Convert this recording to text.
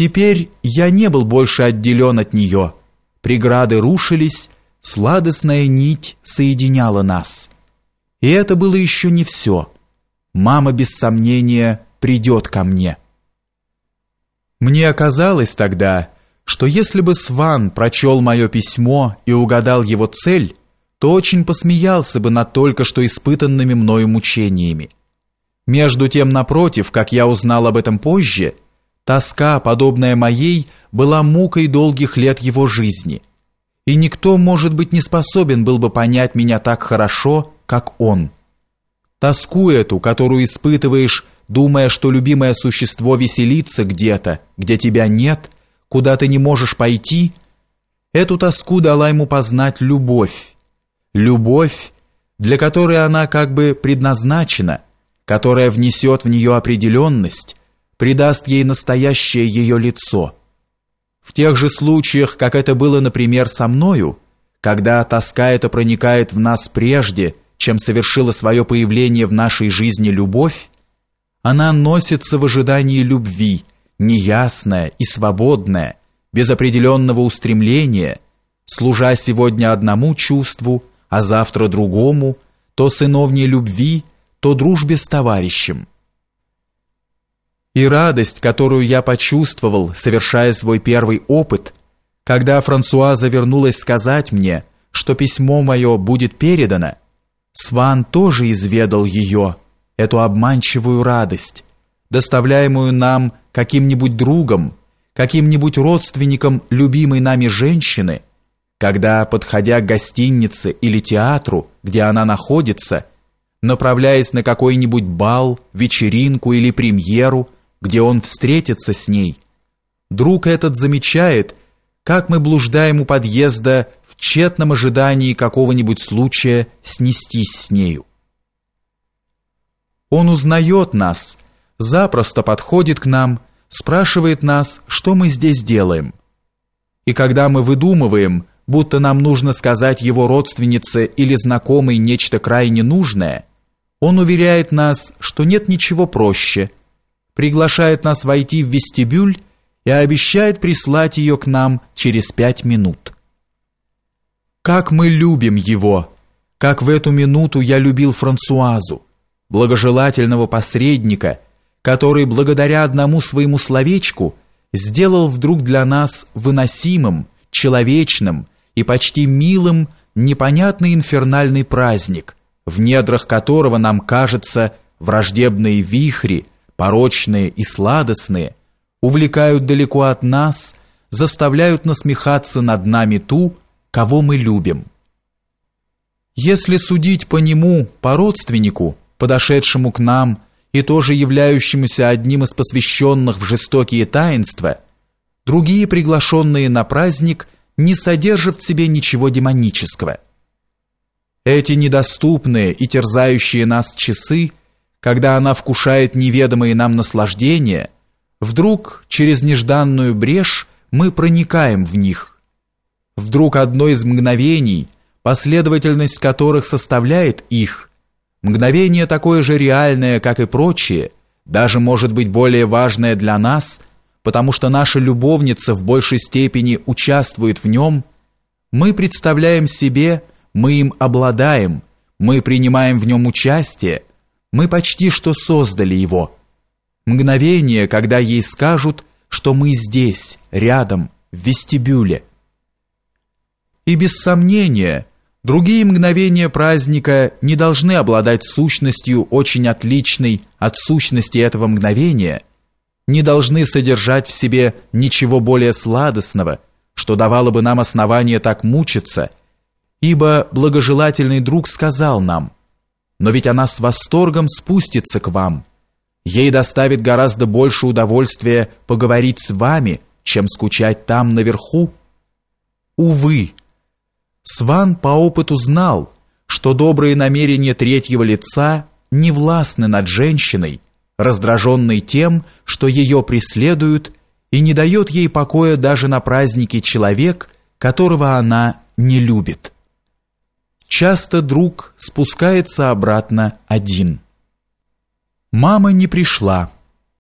Теперь я не был больше отделен от нее. Преграды рушились, сладостная нить соединяла нас. И это было еще не все. Мама, без сомнения, придет ко мне. Мне оказалось тогда, что если бы Сван прочел мое письмо и угадал его цель, то очень посмеялся бы над только что испытанными мною мучениями. Между тем, напротив, как я узнал об этом позже, тоска, подобная моей, была мукой долгих лет его жизни. И никто, может быть, не способен был бы понять меня так хорошо, как он. Тоску эту, которую испытываешь, думая, что любимое существо веселится где-то, где тебя нет, куда ты не можешь пойти, эту тоску дала ему познать любовь. Любовь, для которой она как бы предназначена – которая внесет в нее определенность, придаст ей настоящее ее лицо. В тех же случаях, как это было, например, со мною, когда тоска эта проникает в нас прежде, чем совершила свое появление в нашей жизни любовь, она носится в ожидании любви, неясная и свободная, без определенного устремления, служа сегодня одному чувству, а завтра другому, то сыновней любви, то дружбе с товарищем. И радость, которую я почувствовал, совершая свой первый опыт, когда Франсуаза вернулась сказать мне, что письмо мое будет передано, Сван тоже изведал ее, эту обманчивую радость, доставляемую нам каким-нибудь другом, каким-нибудь родственником любимой нами женщины, когда, подходя к гостинице или театру, где она находится, направляясь на какой-нибудь бал, вечеринку или премьеру, где он встретится с ней. Друг этот замечает, как мы блуждаем у подъезда в тщетном ожидании какого-нибудь случая снестись с нею. Он узнает нас, запросто подходит к нам, спрашивает нас, что мы здесь делаем. И когда мы выдумываем, будто нам нужно сказать его родственнице или знакомой нечто крайне нужное – он уверяет нас, что нет ничего проще, приглашает нас войти в вестибюль и обещает прислать ее к нам через пять минут. Как мы любим его! Как в эту минуту я любил Франсуазу, благожелательного посредника, который благодаря одному своему словечку сделал вдруг для нас выносимым, человечным и почти милым непонятный инфернальный праздник – в недрах которого нам кажется враждебные вихри, порочные и сладостные, увлекают далеко от нас, заставляют насмехаться над нами ту, кого мы любим. Если судить по нему, по родственнику, подошедшему к нам и тоже являющемуся одним из посвященных в жестокие таинства, другие приглашенные на праздник не содержат в себе ничего демонического – эти недоступные и терзающие нас часы, когда она вкушает неведомые нам наслаждения, вдруг через нежданную брешь мы проникаем в них. Вдруг одно из мгновений, последовательность которых составляет их, мгновение такое же реальное, как и прочие, даже может быть более важное для нас, потому что наша любовница в большей степени участвует в нем, мы представляем себе, мы им обладаем, мы принимаем в нем участие, мы почти что создали его. Мгновение, когда ей скажут, что мы здесь, рядом, в вестибюле. И без сомнения, другие мгновения праздника не должны обладать сущностью очень отличной от сущности этого мгновения, не должны содержать в себе ничего более сладостного, что давало бы нам основание так мучиться – ибо благожелательный друг сказал нам, «Но ведь она с восторгом спустится к вам. Ей доставит гораздо больше удовольствия поговорить с вами, чем скучать там наверху». Увы, Сван по опыту знал, что добрые намерения третьего лица не властны над женщиной, раздраженной тем, что ее преследуют, и не дает ей покоя даже на празднике человек, которого она не любит. Часто друг спускается обратно один. Мама не пришла.